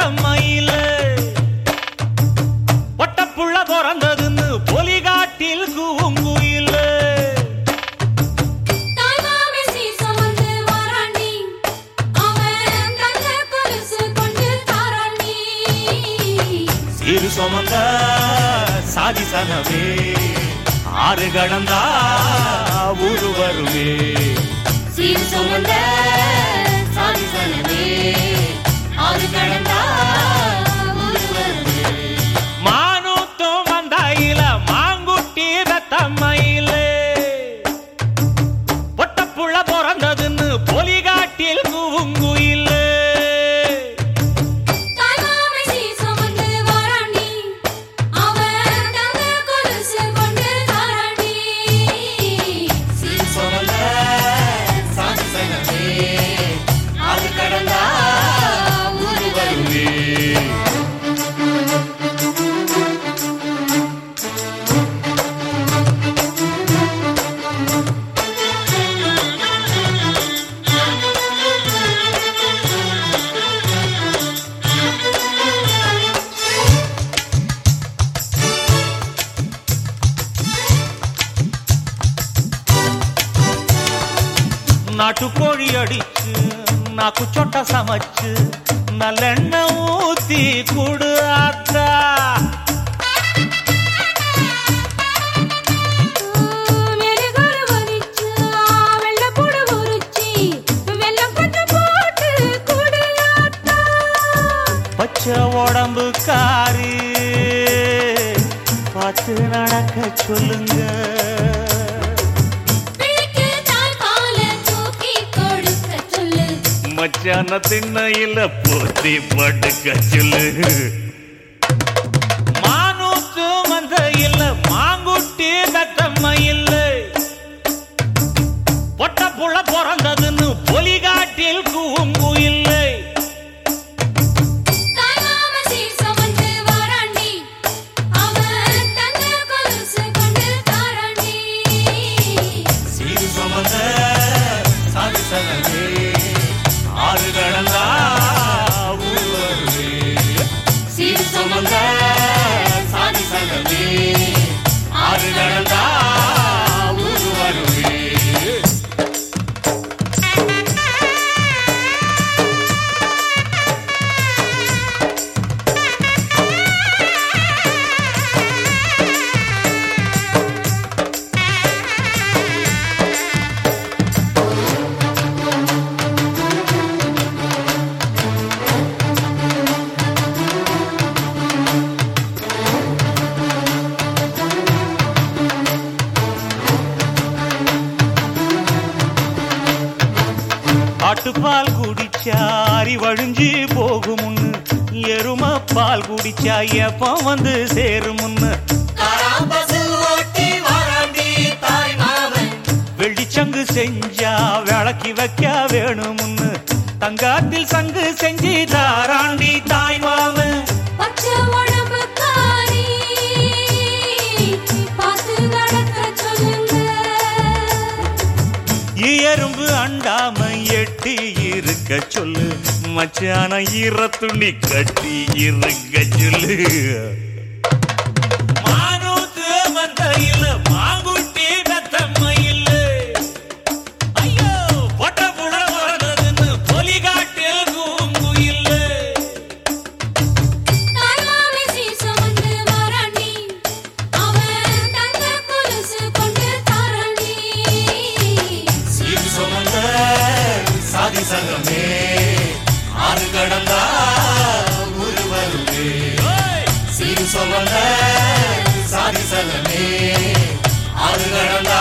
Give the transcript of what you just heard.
தத்தம்மையில ஒட்டப்புள்ள பிறந்ததுன்னு பொலிகாட்டில் கூங்குயில. சீரு சுமந்த சாதி சனவே ஆறு கடந்தா ஊரு வருவே சீர் சுமந்த நாட்டுக்கோழி அடிச்சு நாக்கு சொட்ட சமைச்சு நல்லெண்ணெய் ஊத்தி குடு ஆத்தா உடம்பு காரி பார்த்து நடக்க சொல்லுங்க. மச்சான திண்ணையில போத்தி படுக்க சொல்லு. மானூத்து மந்த இல்ல மாங்குட்டி தத்தம்மை இல்ல. பொட்ட புள்ள பிறந்ததுன்னு பொலிகாட்டில் கூங்கு சீர் சுமந்த ஆட்டுப்பால் குடிச்சாரி வழிஞ்சு போகுமுன்னு எரும பால் குடிச்சா எப்ப வந்து சேருமுன்னு. வெள்ளிச்சங்கு செஞ்சா விளக்கி வைக்க வேணுமுன்னு தங்காத்தில் சங்கு செஞ்சு தாராண்டி எட்டி இருக்க சொல்லு. மச்சான ஈர துணி கட்டி இருக்க சொல்லு. சாதி சங்கமே ஆறு கடந்தா ஊரு வருவே சீர் சுமந்த சாதி ஆறு கடந்தா